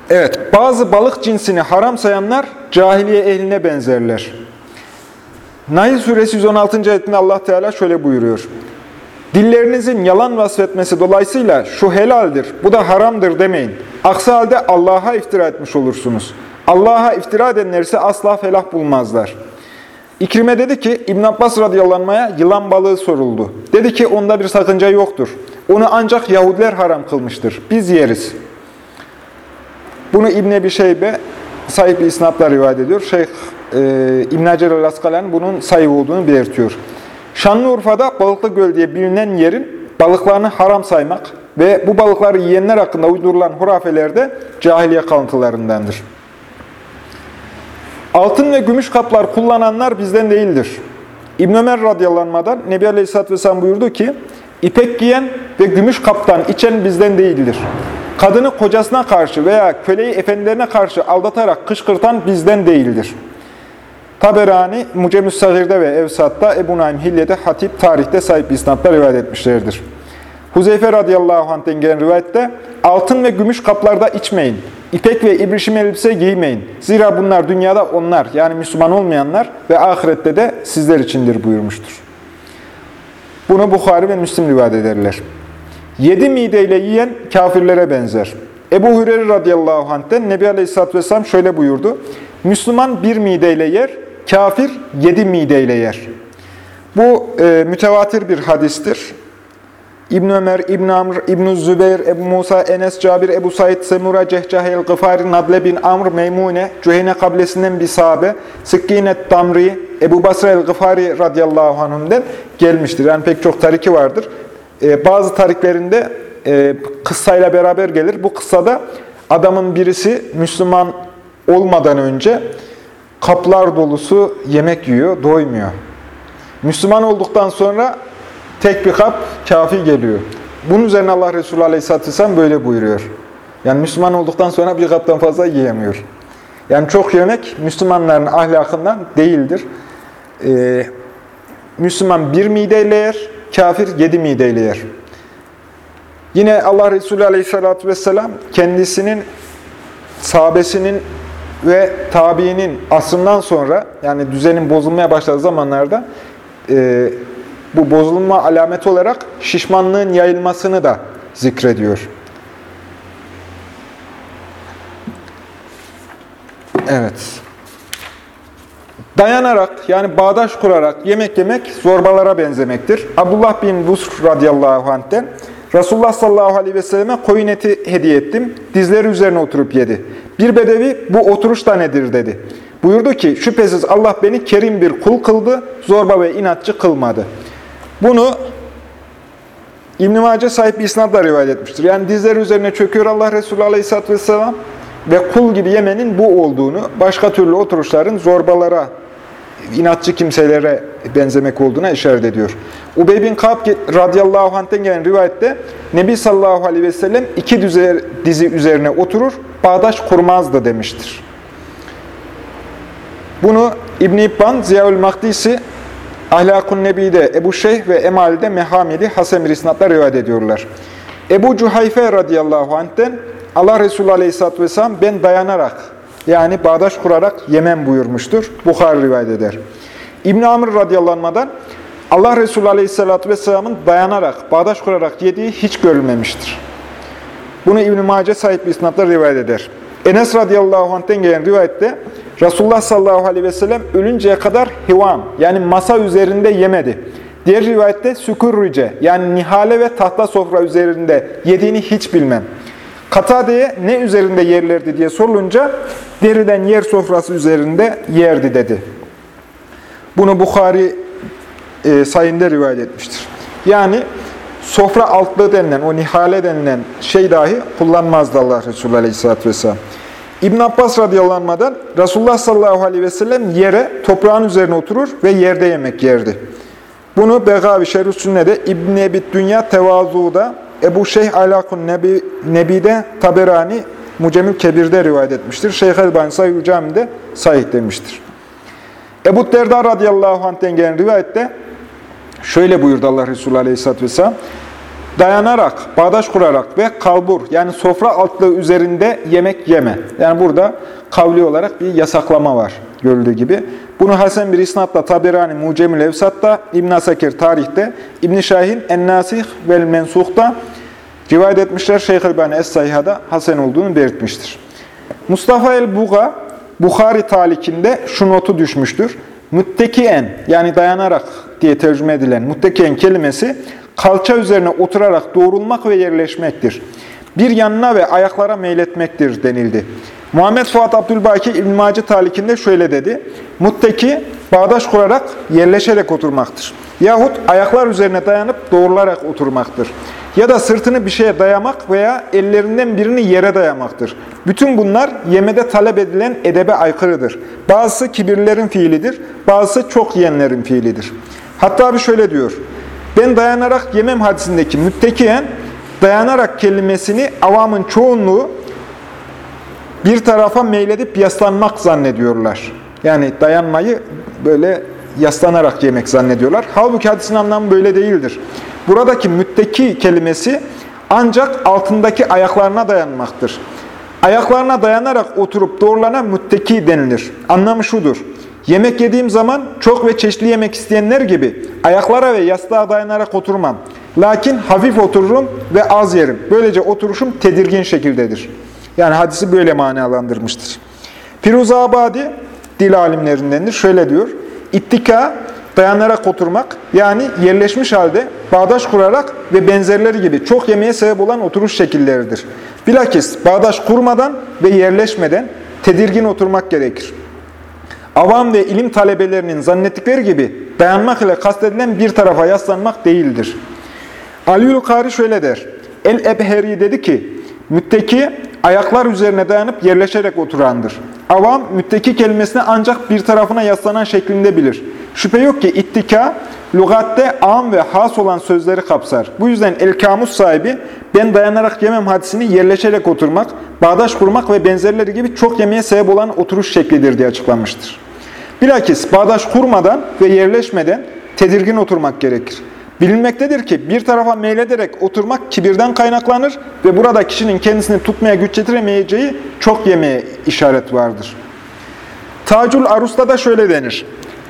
[SPEAKER 1] Evet, bazı balık cinsini haram sayanlar cahiliye ehline benzerler. Nail suresi 116. ayetinde Allah Teala şöyle buyuruyor. Dillerinizin yalan vasfetmesi dolayısıyla şu helaldir, bu da haramdır demeyin. Aksi halde Allah'a iftira etmiş olursunuz. Allah'a iftira edenler ise asla felah bulmazlar. İkrime dedi ki, İbn Abbas radıyallahu yılan balığı soruldu. Dedi ki, onda bir sakınca yoktur. Onu ancak Yahudiler haram kılmıştır. Biz yeriz. Bunu İbn Ebi Şeybe sahip bir isnatla rivayet ediyor. Şeyh e, İbn Hacer el-Askalani bunun sayı olduğunu belirtiyor. Şanlıurfa'da Balıklı Göl diye bilinen yerin balıklarını haram saymak ve bu balıkları yiyenler hakkında uydurulan hurafeler de cahiliye kalıntılarındandır. Altın ve gümüş kaplar kullananlar bizden değildir. İbn Ömer radıyallahu Nebi Aleyhisselatü Vesselam buyurdu ki, İpek giyen ve gümüş kaptan içen bizden değildir. Kadını kocasına karşı veya köleyi efendilerine karşı aldatarak kışkırtan bizden değildir. Taberani, Mucemüs Sagir'de ve Evsat'ta, Ebu Naim Hilye'de, Hatip tarihte sahip isnatla rivayet etmişlerdir. Huzeyfe radıyallahu anh'ten gelen rivayette, altın ve gümüş kaplarda içmeyin, ipek ve ibrişim elbise giymeyin. Zira bunlar dünyada onlar, yani Müslüman olmayanlar ve ahirette de sizler içindir buyurmuştur. Bunu Bukhari ve Müslim rivayet ederler. Yedi mideyle yiyen kafirlere benzer. Ebu Hureyre radıyallahu anh'ten Nebi Aleyhisselatü Vesselam şöyle buyurdu. Müslüman bir mideyle yer, kafir yedi mideyle yer. Bu e, mütevatir bir hadistir. İbn Ömer, İbn Amr, İbn Zübeyir, Ebu Musa, Enes, Cabir, Ebu Said, Semura, Cehcahel, Gıfari, Nadle bin Amr, Meymune, Cüheyne kabilesinden bir sahabe, Sıkkinet Damri, Ebu Basra el-Gıfari radıyallahu anhümden gelmiştir. Yani pek çok tariki vardır. E, bazı tariklerinde e, kıssayla beraber gelir. Bu kıssada adamın birisi Müslüman olmadan önce kaplar dolusu yemek yiyor, doymuyor. Müslüman olduktan sonra tek bir kap kafi geliyor. Bunun üzerine Allah Resulü Aleyhisselatü Vesselam böyle buyuruyor. Yani Müslüman olduktan sonra bir kaptan fazla yiyemiyor. Yani çok yemek Müslümanların ahlakından değildir. Ee, Müslüman bir mideyle yer, kafir yedi mideyle yer. Yine Allah Resulü Aleyhisselatü Vesselam kendisinin sahabesinin ve tabiinin asrından sonra yani düzenin bozulmaya başladığı zamanlarda e, bu bozulma alameti olarak şişmanlığın yayılmasını da zikrediyor. Evet. Dayanarak yani bağdaş kurarak yemek yemek zorbalara benzemektir. Abdullah bin Busr radıyallahu anh'ten Resulullah sallallahu aleyhi ve selleme koyun eti hediye ettim. Dizleri üzerine oturup yedi. Bir bedevi bu oturuş da nedir dedi. Buyurdu ki şüphesiz Allah beni kerim bir kul kıldı, zorba ve inatçı kılmadı. Bunu İbn-i Mace sahip isnatla rivayet etmiştir. Yani dizleri üzerine çöküyor Allah Resulü Aleyhisselatü Vesselam ve kul gibi yemenin bu olduğunu, başka türlü oturuşların zorbalara, inatçı kimselere benzemek olduğuna işaret ediyor. Ubey bin Ka'b radıyallahu anh'ten gelen rivayette Nebi sallallahu aleyhi ve sellem iki dizi üzerine oturur, bağdaş kurmazdı demiştir. Bunu İbn-i İbban, Ziyaül Makdisi, Ahlakun Nebi'de, Ebu Şeyh ve Emal'de Mehamili isnatla rivayet ediyorlar. Ebu Cuhayfe radıyallahu anh'ten Allah Resulü aleyhisselatü vesselam ben dayanarak yani bağdaş kurarak yemem buyurmuştur. Bukhari rivayet eder. İbn Amr radıyallahu Allah Resulü aleyhisselatü vesselamın dayanarak, bağdaş kurarak yediği hiç görülmemiştir. Bunu İbn-i Mace sahip bir isnatla rivayet eder. Enes radıyallahu anh'ten gelen rivayette Resulullah sallallahu aleyhi ve sellem ölünceye kadar hivam yani masa üzerinde yemedi. Diğer rivayette sükurrice yani nihale ve tahta sofra üzerinde yediğini hiç bilmem. Katade'ye ne üzerinde yerlerdi diye sorulunca deriden yer sofrası üzerinde yerdi dedi. Bunu Bukhari e, sayında rivayet etmiştir. Yani sofra altlığı denilen, o nihale denilen şey dahi kullanmazdı Allah Resulü Aleyhisselatü Vesselam. İbn Abbas radıyallahu anh'dan Resulullah sallallahu aleyhi ve sellem yere, toprağın üzerine oturur ve yerde yemek yerdi. Bunu Begavi Şerif Sünne'de, İbn-i Ebi Dünya Tevazu'da, Ebu Şeyh Alakun Nebi, Nebi'de, Taberani, Mucemül Kebir'de rivayet etmiştir. Şeyh Elbani Sayyid Cami'de sahih demiştir. Ebu Derda radıyallahu anh'ten gelen rivayette şöyle buyurdu Allah Resulü aleyhisselatü vesselam. Dayanarak, bağdaş kurarak ve kalbur yani sofra altlığı üzerinde yemek yeme. Yani burada kavli olarak bir yasaklama var görüldüğü gibi. Bunu Hasan bir isnatla Taberani Mucemül Evsat'ta, İbn Asakir tarihte, İbn Şahin En-Nasih vel Mensuh'ta rivayet etmişler. Şeyh Elbani Es-Sayha'da Hasan olduğunu belirtmiştir. Mustafa el-Buga Bukhari talikinde şu notu düşmüştür. Müttekien yani dayanarak diye tercüme edilen müttekien kelimesi kalça üzerine oturarak doğrulmak ve yerleşmektir. Bir yanına ve ayaklara meyletmektir denildi. Muhammed Fuat Abdülbaki İbn Maci talikinde şöyle dedi. Mutteki bağdaş kurarak yerleşerek oturmaktır. Yahut ayaklar üzerine dayanıp doğrularak oturmaktır. Ya da sırtını bir şeye dayamak veya ellerinden birini yere dayamaktır. Bütün bunlar yemede talep edilen edebe aykırıdır. Bazısı kibirlerin fiilidir, bazısı çok yiyenlerin fiilidir. Hatta bir şöyle diyor. Ben dayanarak yemem hadisindeki müttekiyen, dayanarak kelimesini avamın çoğunluğu bir tarafa meyledip yaslanmak zannediyorlar. Yani dayanmayı böyle yaslanarak yemek zannediyorlar. Halbuki hadisin anlamı böyle değildir. Buradaki mütteki kelimesi ancak altındaki ayaklarına dayanmaktır. Ayaklarına dayanarak oturup doğrulana mütteki denilir. Anlamı şudur. Yemek yediğim zaman çok ve çeşitli yemek isteyenler gibi ayaklara ve yastığa dayanarak oturmam. Lakin hafif otururum ve az yerim. Böylece oturuşum tedirgin şekildedir. Yani hadisi böyle manalandırmıştır. Firuzabadi dil alimlerindendir. Şöyle diyor. İttika dayanarak oturmak yani yerleşmiş halde bağdaş kurarak ve benzerleri gibi çok yemeğe sebep olan oturuş şekilleridir. Bilakis bağdaş kurmadan ve yerleşmeden tedirgin oturmak gerekir. Avam ve ilim talebelerinin zannettikleri gibi dayanmak ile kastedilen bir tarafa yaslanmak değildir. Aliül Kari şöyle der. El-Ebheri dedi ki, mütteki ayaklar üzerine dayanıp yerleşerek oturandır. Avam, mütteki kelimesini ancak bir tarafına yaslanan şeklinde bilir. Şüphe yok ki ittika, lügatte am ve has olan sözleri kapsar. Bu yüzden el-kamus sahibi, ben dayanarak yemem hadisini yerleşerek oturmak, bağdaş kurmak ve benzerleri gibi çok yemeye sebep olan oturuş şeklidir diye açıklamıştır. Bilakis bağdaş kurmadan ve yerleşmeden tedirgin oturmak gerekir. Bilinmektedir ki bir tarafa meylederek oturmak kibirden kaynaklanır ve burada kişinin kendisini tutmaya güç yetiremeyeceği çok yemeye işaret vardır. Tacul Arus'ta da şöyle denir.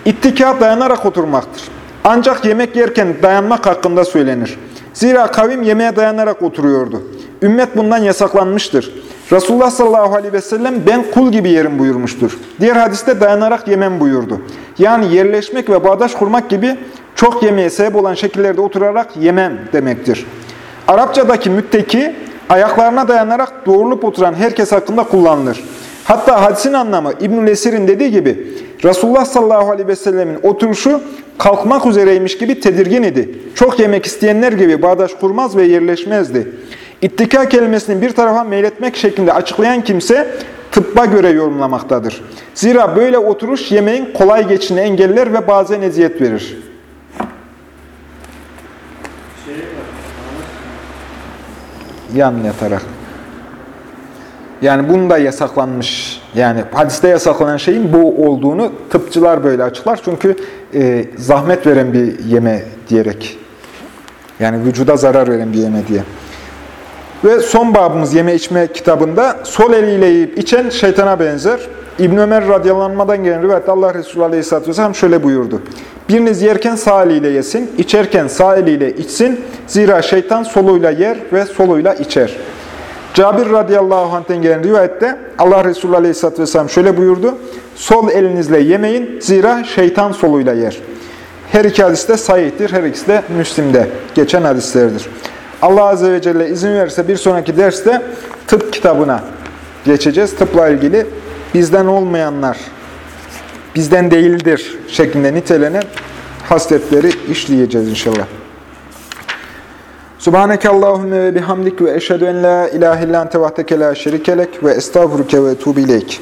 [SPEAKER 1] İttika dayanarak oturmaktır. Ancak yemek yerken dayanmak hakkında söylenir. Zira kavim yemeğe dayanarak oturuyordu. Ümmet bundan yasaklanmıştır. Resulullah sallallahu aleyhi ve sellem ben kul gibi yerim buyurmuştur. Diğer hadiste dayanarak yemem buyurdu. Yani yerleşmek ve bağdaş kurmak gibi çok yemeğe sebep olan şekillerde oturarak yemem demektir. Arapçadaki mütteki ayaklarına dayanarak doğrulup oturan herkes hakkında kullanılır. Hatta hadisin anlamı İbnül Esir'in dediği gibi Resulullah sallallahu aleyhi ve sellemin oturuşu kalkmak üzereymiş gibi tedirgin idi. Çok yemek isteyenler gibi bağdaş kurmaz ve yerleşmezdi. İttika kelimesini bir tarafa meyletmek şeklinde açıklayan kimse tıbba göre yorumlamaktadır. Zira böyle oturuş yemeğin kolay geçişini engeller ve bazen eziyet verir. Yan yatarak. Yani bunun da yasaklanmış. Yani hadiste yasaklanan şeyin bu olduğunu tıpçılar böyle açıklar. Çünkü e, zahmet veren bir yeme diyerek. Yani vücuda zarar veren bir yeme diye. Ve son babımız yeme içme kitabında sol eliyle yiyip içen şeytana benzer. İbn Ömer radyalanmadan gelen rivayette Allah Resulü Aleyhisselatü Vesselam şöyle buyurdu. Biriniz yerken sağ eliyle yesin, içerken sağ eliyle içsin. Zira şeytan soluyla yer ve soluyla içer. Cabir radıyallahu anh'ten gelen rivayette Allah Resulü aleyhisselatü vesselam şöyle buyurdu. Sol elinizle yemeyin zira şeytan soluyla yer. Her iki hadis de sahihtir, her ikisi de Müslim'de geçen hadislerdir. Allah Azze ve Celle izin verirse bir sonraki derste tıp kitabına geçeceğiz. Tıpla ilgili bizden olmayanlar, bizden değildir şeklinde nitelenen hasletleri işleyeceğiz inşallah. Subhaneke Allahümme ve bihamdik ve eşhedü en la ilahe illan tevahdeke la şerikelek ve estağfuruke ve etubu ileyk.